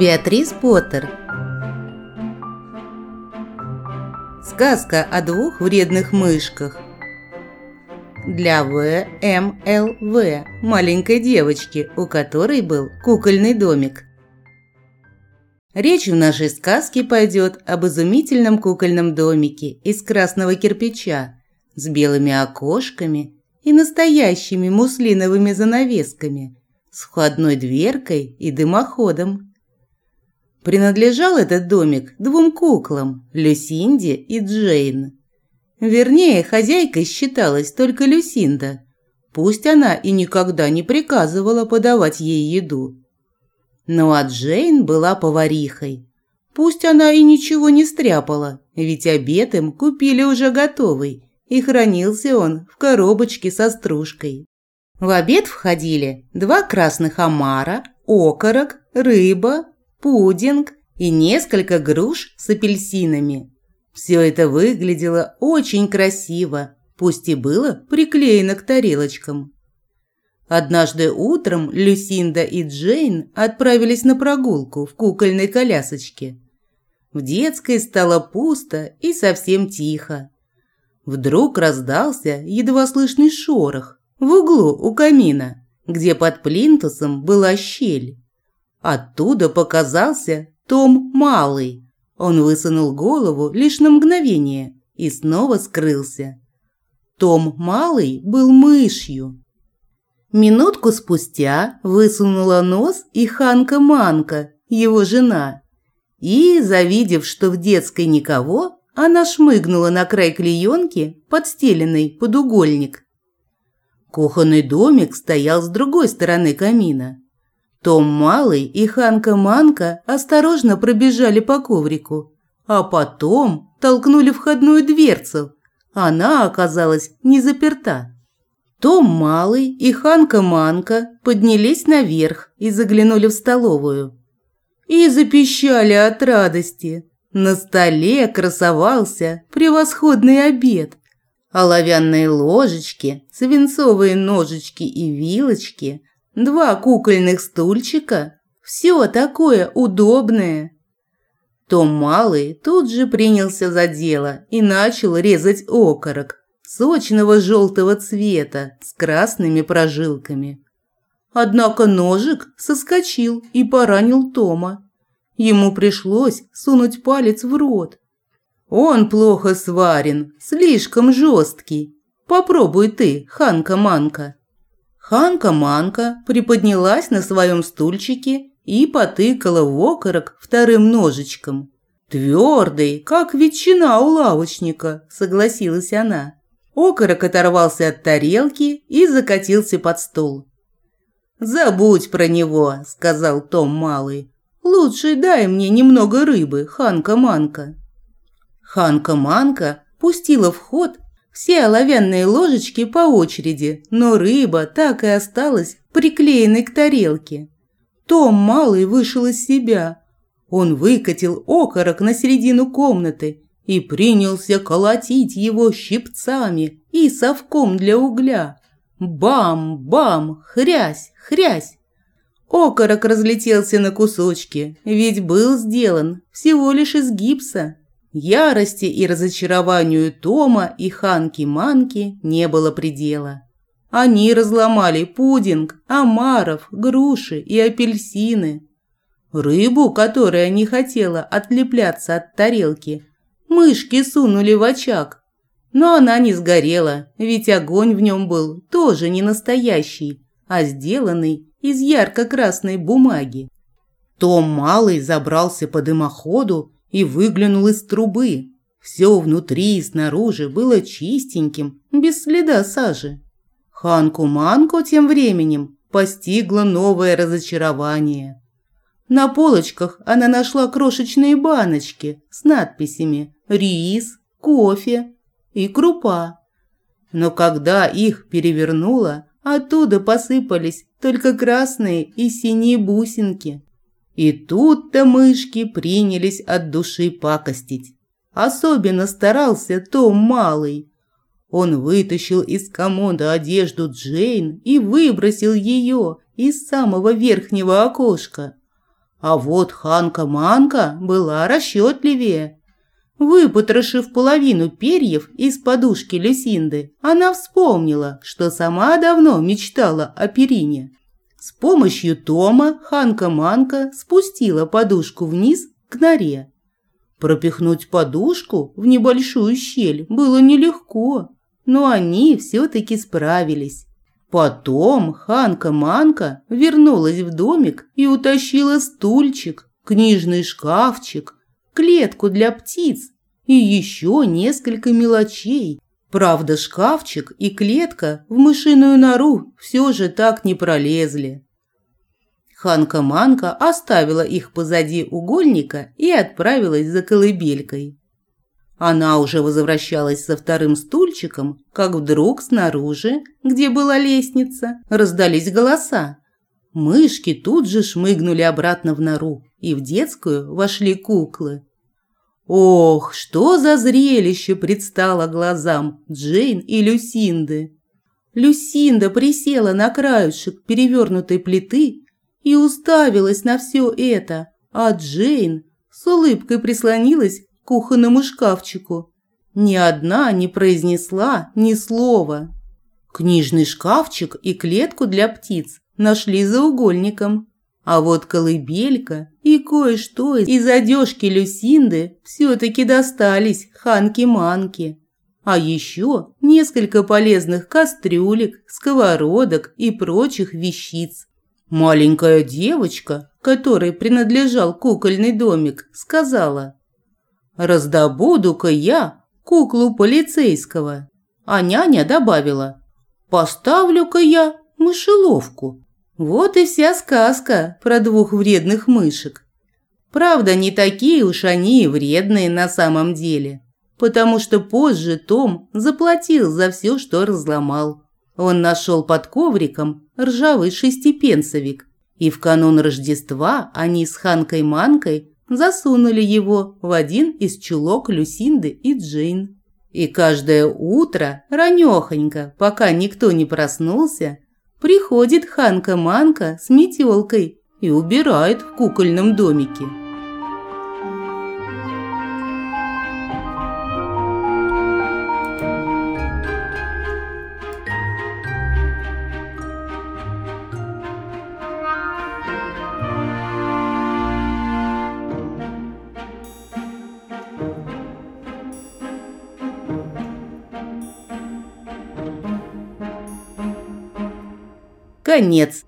Беатрис Поттер Сказка о двух вредных мышках Для ВМЛВ, маленькой девочки, у которой был кукольный домик. Речь в нашей сказке пойдет об изумительном кукольном домике из красного кирпича с белыми окошками и настоящими муслиновыми занавесками, с входной дверкой и дымоходом. Принадлежал этот домик двум куклам – Люсинде и Джейн. Вернее, хозяйкой считалась только Люсинда. Пусть она и никогда не приказывала подавать ей еду. Ну а Джейн была поварихой. Пусть она и ничего не стряпала, ведь обед им купили уже готовый, и хранился он в коробочке со стружкой. В обед входили два красных омара, окорок, рыба, пудинг и несколько груш с апельсинами. Все это выглядело очень красиво, пусть и было приклеено к тарелочкам. Однажды утром Люсинда и Джейн отправились на прогулку в кукольной колясочке. В детской стало пусто и совсем тихо. Вдруг раздался едва слышный шорох в углу у камина, где под плинтусом была щель. Оттуда показался Том Малый. Он высунул голову лишь на мгновение и снова скрылся. Том Малый был мышью. Минутку спустя высунула нос и Ханка Манка, его жена. И, завидев, что в детской никого, она шмыгнула на край клеенки, подстеленной под угольник. Кухонный домик стоял с другой стороны камина. Том Малый и Ханка Манка осторожно пробежали по коврику, а потом толкнули входную дверцу. Она оказалась не заперта. Том Малый и Ханка Манка поднялись наверх и заглянули в столовую. И запищали от радости. На столе красовался превосходный обед. Оловянные ложечки, свинцовые ножички и вилочки – два кукольных стульчика. Все такое удобное. Том Малый тут же принялся за дело и начал резать окорок сочного желтого цвета с красными прожилками. Однако ножик соскочил и поранил Тома. Ему пришлось сунуть палец в рот. Он плохо сварен, слишком жесткий. Попробуй ты, Ханка-манка. Ханка-манка приподнялась на своем стульчике и потыкала в окорок вторым ножичком. «Твердый, как ветчина у лавочника», – согласилась она. Окорок оторвался от тарелки и закатился под стол. «Забудь про него», – сказал Том Малый. «Лучше дай мне немного рыбы, Ханка-манка». Ханка-манка пустила в ход все оловянные ложечки по очереди, но рыба так и осталась приклеенной к тарелке. Том Малый вышел из себя. Он выкатил окорок на середину комнаты и принялся колотить его щипцами и совком для угля. Бам-бам, хрясь, хрясь. Окорок разлетелся на кусочки, ведь был сделан всего лишь из гипса. Ярости и разочарованию Тома и Ханки-Манки не было предела. Они разломали пудинг, омаров, груши и апельсины. Рыбу, которая не хотела отлепляться от тарелки, мышки сунули в очаг. Но она не сгорела, ведь огонь в нем был тоже не настоящий, а сделанный из ярко-красной бумаги. Том Малый забрался по дымоходу и выглянул из трубы. Все внутри и снаружи было чистеньким, без следа сажи. Ханку-манку тем временем постигло новое разочарование. На полочках она нашла крошечные баночки с надписями «Рис», «Кофе» и «Крупа». Но когда их перевернула, оттуда посыпались только красные и синие бусинки. И тут-то мышки принялись от души пакостить. Особенно старался Том Малый. Он вытащил из комода одежду Джейн и выбросил ее из самого верхнего окошка. А вот Ханка-Манка была расчетливее. Выпотрошив половину перьев из подушки Люсинды, она вспомнила, что сама давно мечтала о перине. С помощью Тома Ханка-Манка спустила подушку вниз к норе. Пропихнуть подушку в небольшую щель было нелегко, но они все-таки справились. Потом Ханка-Манка вернулась в домик и утащила стульчик, книжный шкафчик, клетку для птиц и еще несколько мелочей. Правда, шкафчик и клетка в мышиную нору все же так не пролезли. Ханка-Манка оставила их позади угольника и отправилась за колыбелькой. Она уже возвращалась со вторым стульчиком, как вдруг снаружи, где была лестница, раздались голоса. Мышки тут же шмыгнули обратно в нору, и в детскую вошли куклы. Ох, что за зрелище предстало глазам Джейн и Люсинды. Люсинда присела на краешек перевернутой плиты и уставилась на все это, а Джейн с улыбкой прислонилась к кухонному шкафчику. Ни одна не произнесла ни слова. Книжный шкафчик и клетку для птиц нашли за угольником. А вот колыбелька и кое-что из одежки Люсинды все-таки достались Ханки-Манки. А еще несколько полезных кастрюлек, сковородок и прочих вещиц. Маленькая девочка, которой принадлежал кукольный домик, сказала «Раздобуду-ка я куклу полицейского». А няня добавила «Поставлю-ка я мышеловку». Вот и вся сказка про двух вредных мышек. Правда, не такие уж они и вредные на самом деле, потому что позже Том заплатил за все, что разломал. Он нашел под ковриком ржавый шестипенсовик, и в канун Рождества они с Ханкой-Манкой засунули его в один из чулок Люсинды и Джейн. И каждое утро, ранёхонько, пока никто не проснулся, приходит Ханка-Манка с метелкой и убирает в кукольном домике. Конец.